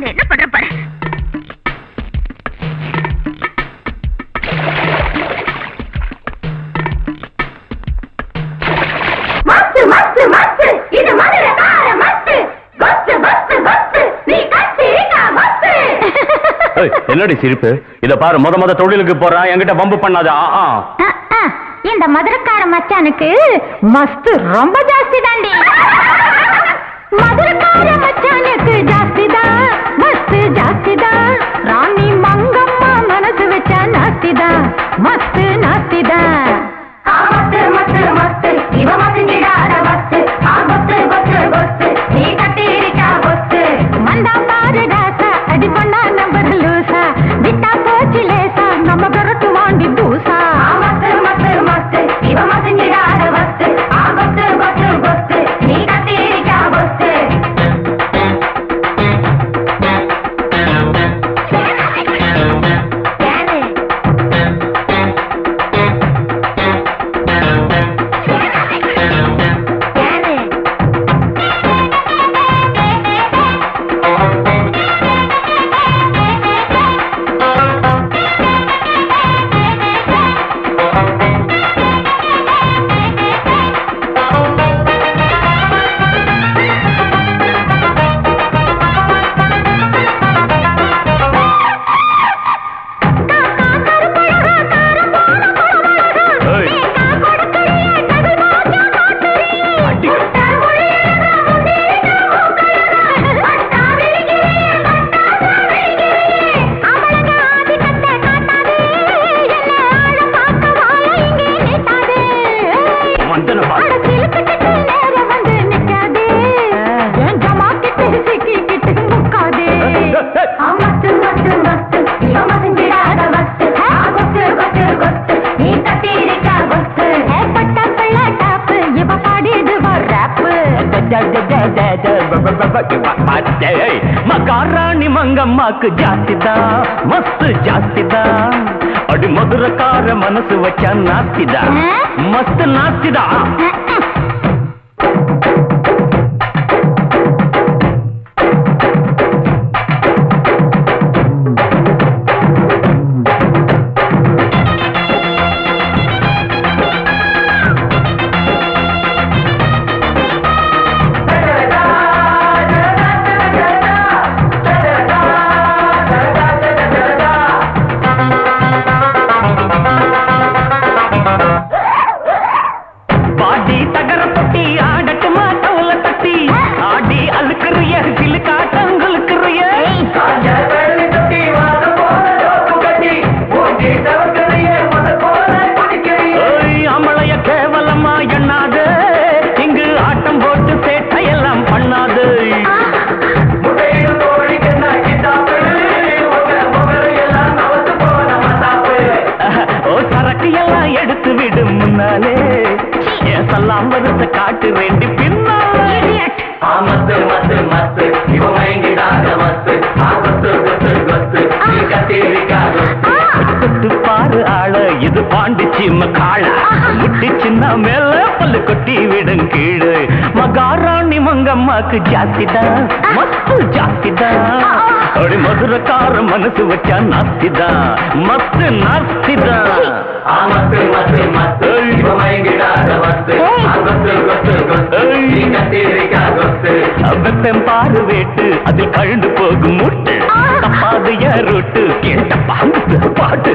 உன்னை என்ன பண்ற பாரு? மஸ்து மஸ்து மஸ்து இது மதுரை கார மஸ்து கொத்து கொத்து கொத்து நீ கத்திரிக்கா மஸ்து ஏய், என்னடி சிரிப்பு? இத பாரு முத முத தொழிலுக்கு போறான் என்கிட்ட பம்பு பண்ணாத இந்த மதுரக்கார மச்சானுக்கு மஸ்து ரொம்ப ஜாஸ்தி தாண்டி. மதுரக்கார மச்சானுக்கு ஜாஸ்தி தான். ஏய், மகாராணி மங்கம்மாக்கு ஜாஸ்திதா மஸ்து ஜாஸ்திதா அடி மதுரக்கார மனசு வச்சா நாஸ்திதா மஸ்து வருஷ காட்டு வேண்டி பின்னாலே மஸ்து மஸ்து மஸ்து இவ மயங்கிடாத மஸ்து ஆ கொத்து கொத்து நீ கத்திரிக்கா கொத்து பாரு ஆள இது பாண்டிச்சி மக்காள முட்டி சின்ன மேல பல்லு கொட்டி விடும் கீழே. மகாராணி மங்கம்மாக்கு ஜாஸ்திதா மஸ்து ஜாஸ்திதா அப்படி மதுரக்கார மனசு வச்சா நாஸ்திதா மஸ்து நாஸ்திதா ஆ மஸ்து மஸ்து மஸ்து. இவ மயங்கிடாத மஸ்து. வெப்பம் பாரு வேட்டு அதில் கழுந்து போகும் முட்டு. தப்பாதைய ரொட்டு கேட்ட பாட்டு பாட்டு